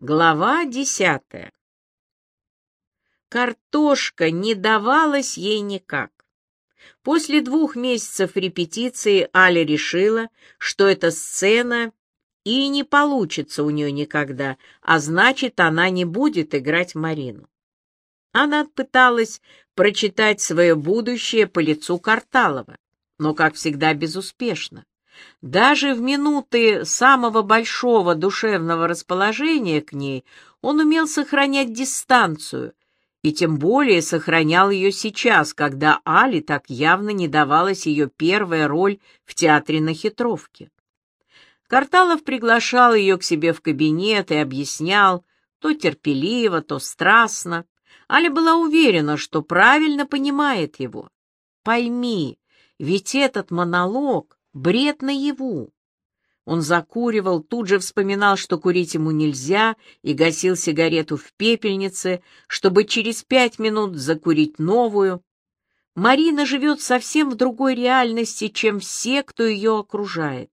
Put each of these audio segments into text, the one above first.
Глава десятая. Картошка не давалась ей никак. После двух месяцев репетиции Аля решила, что эта сцена и не получится у нее никогда, а значит, она не будет играть Марину. Она пыталась прочитать свое будущее по лицу Карталова, но, как всегда, безуспешно. Даже в минуты самого большого душевного расположения к ней он умел сохранять дистанцию, и тем более сохранял ее сейчас, когда Али так явно не давалась ее первая роль в театре на хитровке. Карталов приглашал ее к себе в кабинет и объяснял, то терпеливо, то страстно. Аля была уверена, что правильно понимает его. «Пойми, ведь этот монолог бред наяву. Он закуривал, тут же вспоминал, что курить ему нельзя, и гасил сигарету в пепельнице, чтобы через пять минут закурить новую. Марина живет совсем в другой реальности, чем все, кто ее окружает.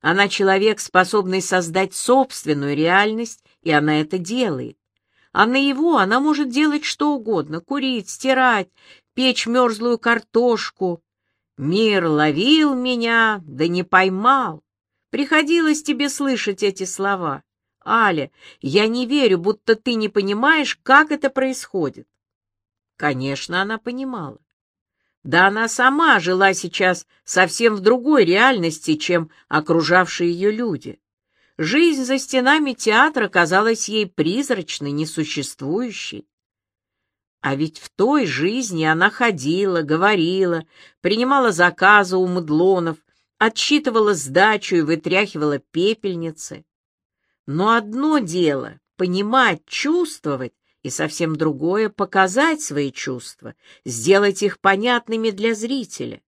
Она человек, способный создать собственную реальность, и она это делает. А на его она может делать что угодно — курить, стирать, печь мерзлую картошку, Мир ловил меня, да не поймал. Приходилось тебе слышать эти слова. Аля, я не верю, будто ты не понимаешь, как это происходит. Конечно, она понимала. Да она сама жила сейчас совсем в другой реальности, чем окружавшие ее люди. Жизнь за стенами театра казалась ей призрачной, несуществующей. А ведь в той жизни она ходила, говорила, принимала заказы у мудлонов, отсчитывала сдачу и вытряхивала пепельницы. Но одно дело — понимать, чувствовать, и совсем другое — показать свои чувства, сделать их понятными для зрителя.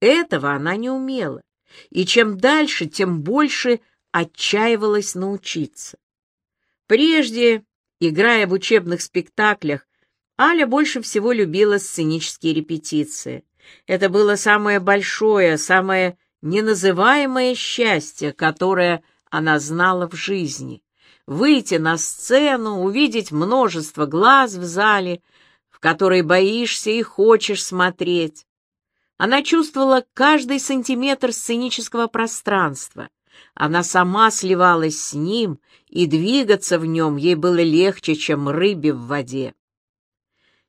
Этого она не умела, и чем дальше, тем больше отчаивалась научиться. Прежде, играя в учебных спектаклях, Аля больше всего любила сценические репетиции. Это было самое большое, самое неназываемое счастье, которое она знала в жизни. Выйти на сцену, увидеть множество глаз в зале, в которые боишься и хочешь смотреть. Она чувствовала каждый сантиметр сценического пространства. Она сама сливалась с ним, и двигаться в нем ей было легче, чем рыбе в воде.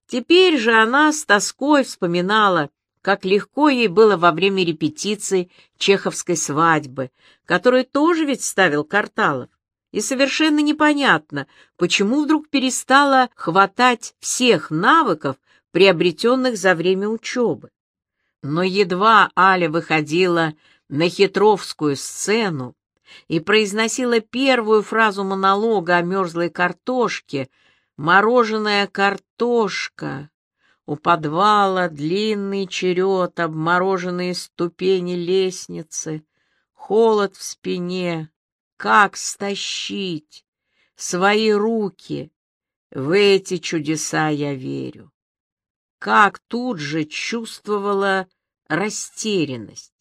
Теперь же она с тоской вспоминала, как легко ей было во время репетиции чеховской свадьбы, которую тоже ведь ставил Карталов. И совершенно непонятно, почему вдруг перестала хватать всех навыков, приобретенных за время учебы. Но едва Аля выходила на хитровскую сцену и произносила первую фразу монолога о мерзлой картошке — Мороженая картошка. У подвала длинный черед, обмороженные ступени лестницы, холод в спине. Как стащить свои руки? В эти чудеса я верю. Как тут же чувствовала растерянность.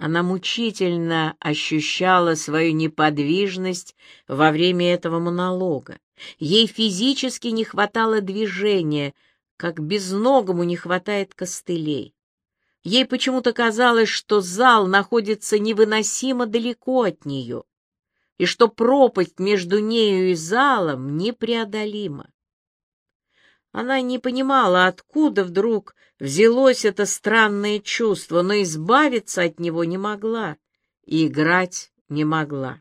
Она мучительно ощущала свою неподвижность во время этого монолога. Ей физически не хватало движения, как безногому не хватает костылей. Ей почему-то казалось, что зал находится невыносимо далеко от нее, и что пропасть между нею и залом непреодолима. Она не понимала, откуда вдруг взялось это странное чувство, но избавиться от него не могла и играть не могла.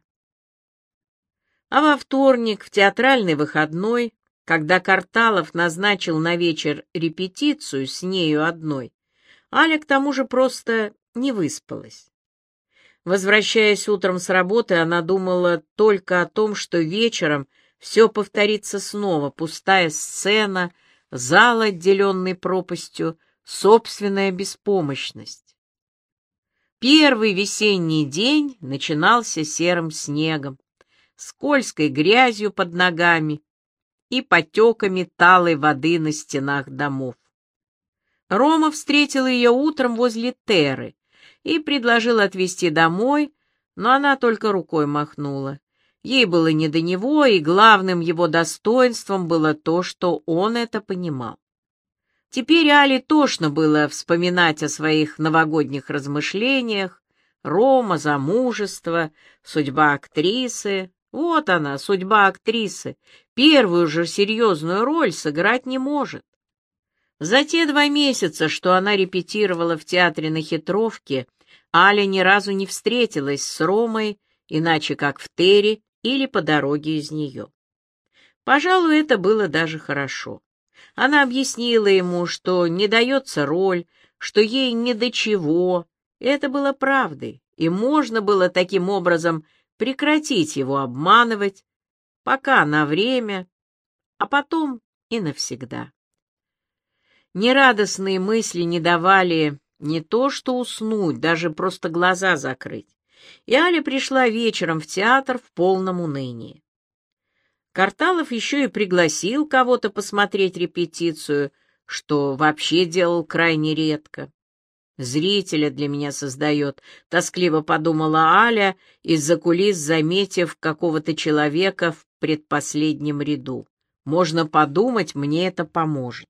А во вторник, в театральный выходной, когда Карталов назначил на вечер репетицию с нею одной, Аля к тому же просто не выспалась. Возвращаясь утром с работы, она думала только о том, что вечером все повторится снова, пустая сцена, зал, отделенный пропастью, собственная беспомощность. Первый весенний день начинался серым снегом скользкой грязью под ногами и потеками талой воды на стенах домов. Рома встретил ее утром возле Теры и предложил отвезти домой, но она только рукой махнула. Ей было не до него, и главным его достоинством было то, что он это понимал. Теперь Али тошно было вспоминать о своих новогодних размышлениях, Рома, замужество, судьба актрисы. Вот она, судьба актрисы. Первую же серьезную роль сыграть не может. За те два месяца, что она репетировала в театре на Хитровке, Аля ни разу не встретилась с Ромой, иначе как в Терри или по дороге из нее. Пожалуй, это было даже хорошо. Она объяснила ему, что не дается роль, что ей ни до чего. Это было правдой, и можно было таким образом прекратить его обманывать, пока на время, а потом и навсегда. Нерадостные мысли не давали не то что уснуть, даже просто глаза закрыть. И Аля пришла вечером в театр в полном унынии. Карталов еще и пригласил кого-то посмотреть репетицию, что вообще делал крайне редко. Зрителя для меня создает, — тоскливо подумала Аля, из-за кулис заметив какого-то человека в предпоследнем ряду. Можно подумать, мне это поможет.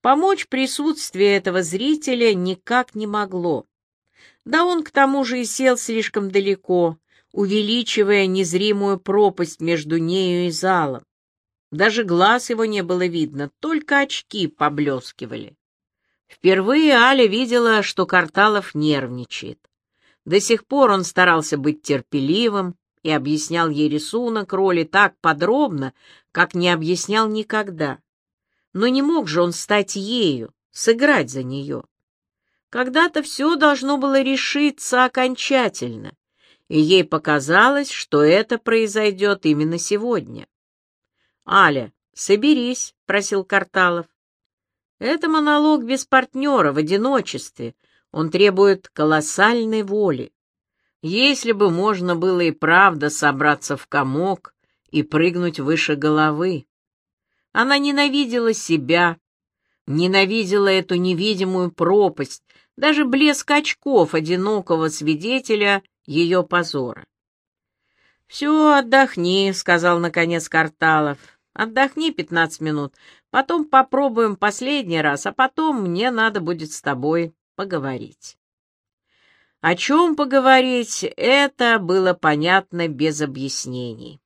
Помочь присутствие этого зрителя никак не могло. Да он к тому же и сел слишком далеко, увеличивая незримую пропасть между нею и залом. Даже глаз его не было видно, только очки поблескивали. Впервые Аля видела, что Карталов нервничает. До сих пор он старался быть терпеливым и объяснял ей рисунок роли так подробно, как не объяснял никогда. Но не мог же он стать ею, сыграть за нее. Когда-то все должно было решиться окончательно, и ей показалось, что это произойдет именно сегодня. «Аля, соберись», — просил Карталов. Это монолог без партнера, в одиночестве. Он требует колоссальной воли. Если бы можно было и правда собраться в комок и прыгнуть выше головы. Она ненавидела себя, ненавидела эту невидимую пропасть, даже блеск очков одинокого свидетеля ее позора. «Все, отдохни», — сказал наконец Карталов. «Отдохни пятнадцать минут, Потом попробуем последний раз, а потом мне надо будет с тобой поговорить. О чем поговорить, это было понятно без объяснений.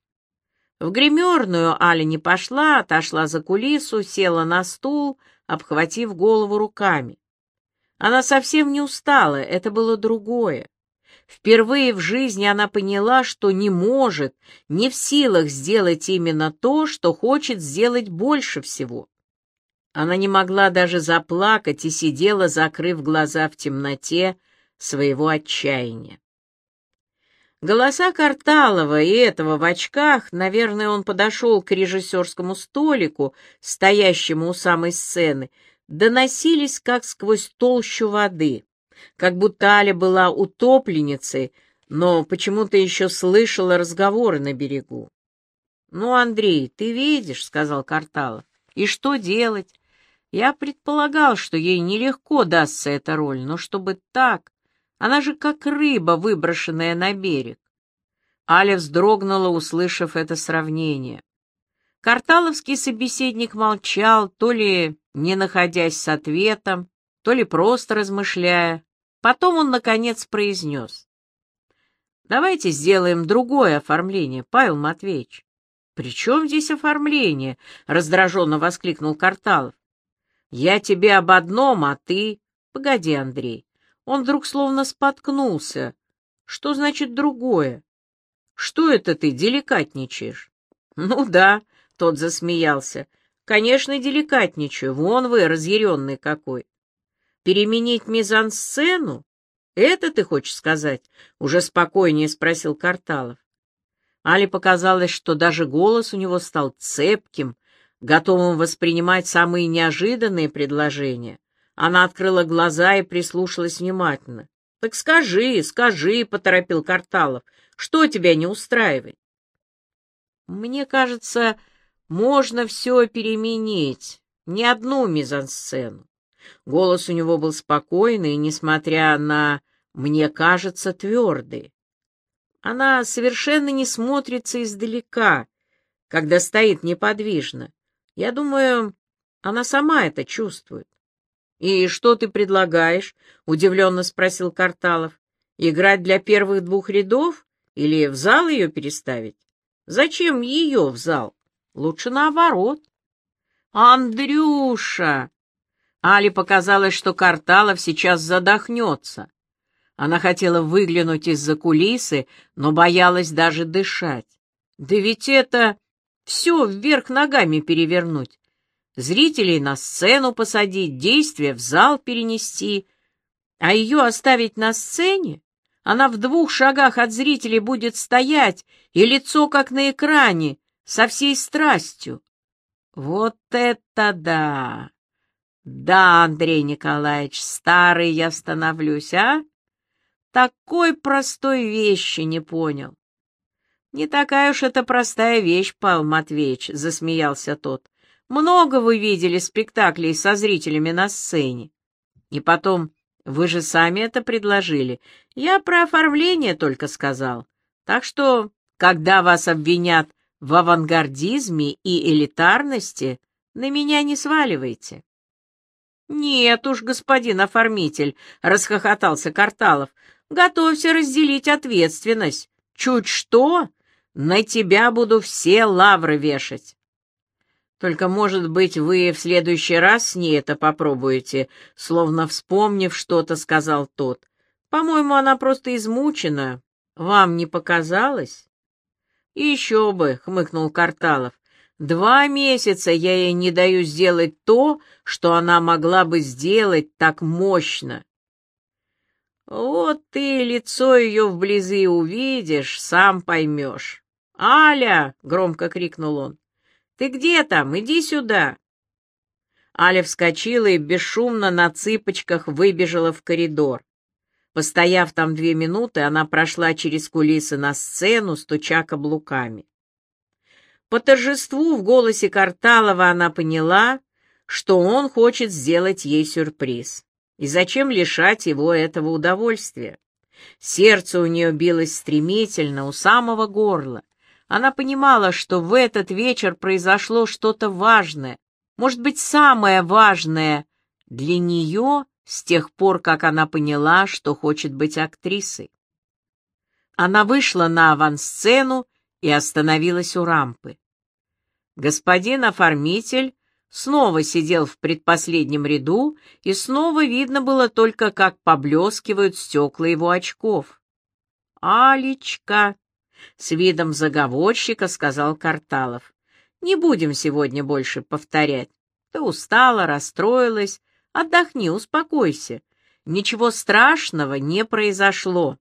В гримерную Аля не пошла, отошла за кулису, села на стул, обхватив голову руками. Она совсем не устала, это было другое. Впервые в жизни она поняла, что не может, не в силах сделать именно то, что хочет сделать больше всего. Она не могла даже заплакать и сидела, закрыв глаза в темноте своего отчаяния. Голоса Карталова и этого в очках, наверное, он подошел к режиссерскому столику, стоящему у самой сцены, доносились как сквозь толщу воды как будто Аля была утопленницей, но почему-то еще слышала разговоры на берегу. «Ну, Андрей, ты видишь», — сказал Карталов, — «и что делать? Я предполагал, что ей нелегко дастся эта роль, но чтобы так, она же как рыба, выброшенная на берег». Аля вздрогнула, услышав это сравнение. Карталовский собеседник молчал, то ли не находясь с ответом, то ли просто размышляя. Потом он, наконец, произнес. «Давайте сделаем другое оформление, Павел Матвеевич». «При чем здесь оформление?» — раздраженно воскликнул Карталов. «Я тебе об одном, а ты...» «Погоди, Андрей». Он вдруг словно споткнулся. «Что значит другое? Что это ты деликатничаешь?» «Ну да», — тот засмеялся. «Конечно, деликатничаю. Вон вы, разъяренный какой. Переменить мизансцену? Это ты хочешь сказать? Уже спокойнее спросил Карталов. Али показалось, что даже голос у него стал цепким, готовым воспринимать самые неожиданные предложения. Она открыла глаза и прислушалась внимательно. — Так скажи, скажи, — поторопил Карталов, — что тебя не устраивает? — Мне кажется, можно все переменить, не одну мизансцену. Голос у него был спокойный, несмотря на, мне кажется, твердый. Она совершенно не смотрится издалека, когда стоит неподвижно. Я думаю, она сама это чувствует. «И что ты предлагаешь?» — удивленно спросил Карталов. «Играть для первых двух рядов или в зал ее переставить? Зачем ее в зал? Лучше наоборот». «Андрюша!» Али показалось, что Карталов сейчас задохнется. Она хотела выглянуть из-за кулисы, но боялась даже дышать. Да ведь это все вверх ногами перевернуть. Зрителей на сцену посадить, действия в зал перенести. А ее оставить на сцене? Она в двух шагах от зрителей будет стоять, и лицо, как на экране, со всей страстью. Вот это да! Да, Андрей Николаевич, старый я становлюсь, а? Такой простой вещи не понял. Не такая уж это простая вещь, Павел Матвеевич, засмеялся тот. Много вы видели спектаклей со зрителями на сцене. И потом, вы же сами это предложили. Я про оформление только сказал. Так что, когда вас обвинят в авангардизме и элитарности, на меня не сваливайте. «Нет уж, господин оформитель», — расхохотался Карталов, — «готовься разделить ответственность. Чуть что, на тебя буду все лавры вешать». «Только, может быть, вы в следующий раз с ней это попробуете», словно вспомнив что-то, сказал тот. «По-моему, она просто измучена. Вам не показалось?» «Еще бы», — хмыкнул Карталов. Два месяца я ей не даю сделать то, что она могла бы сделать так мощно. Вот ты лицо ее вблизи увидишь, сам поймешь. «Аля!» — громко крикнул он. «Ты где там? Иди сюда!» Аля вскочила и бесшумно на цыпочках выбежала в коридор. Постояв там две минуты, она прошла через кулисы на сцену, стуча каблуками. По торжеству в голосе Карталова она поняла, что он хочет сделать ей сюрприз. И зачем лишать его этого удовольствия? Сердце у нее билось стремительно, у самого горла. Она понимала, что в этот вечер произошло что-то важное, может быть, самое важное для нее с тех пор, как она поняла, что хочет быть актрисой. Она вышла на авансцену и остановилась у рампы. Господин оформитель снова сидел в предпоследнем ряду, и снова видно было только, как поблескивают стекла его очков. «Алечка!» — с видом заговорщика сказал Карталов. «Не будем сегодня больше повторять. Ты устала, расстроилась. Отдохни, успокойся. Ничего страшного не произошло.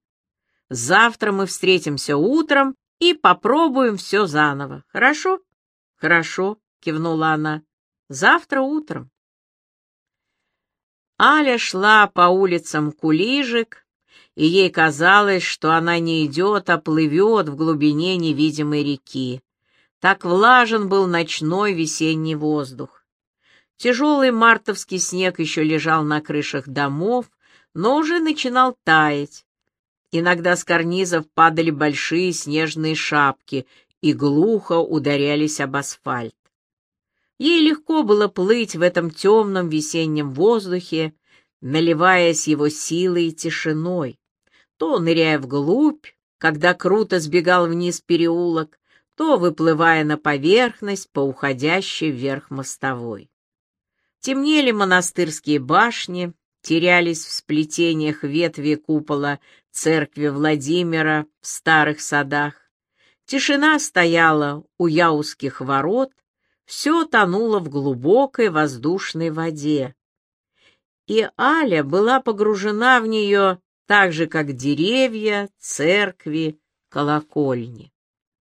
Завтра мы встретимся утром и попробуем все заново, хорошо?» «Хорошо», — кивнула она. «Завтра утром». Аля шла по улицам Кулижик, и ей казалось, что она не идет, а плывет в глубине невидимой реки. Так влажен был ночной весенний воздух. Тяжелый мартовский снег еще лежал на крышах домов, но уже начинал таять. Иногда с карнизов падали большие снежные шапки, и глухо ударялись об асфальт. Ей легко было плыть в этом темном весеннем воздухе, наливаясь его силой и тишиной, то ныряя вглубь, когда круто сбегал вниз переулок, то выплывая на поверхность по уходящей вверх мостовой. Темнели монастырские башни, терялись в сплетениях ветви купола церкви Владимира в старых садах, Тишина стояла у Яузских ворот, все тонуло в глубокой воздушной воде. И Аля была погружена в нее так же, как деревья, церкви, колокольни.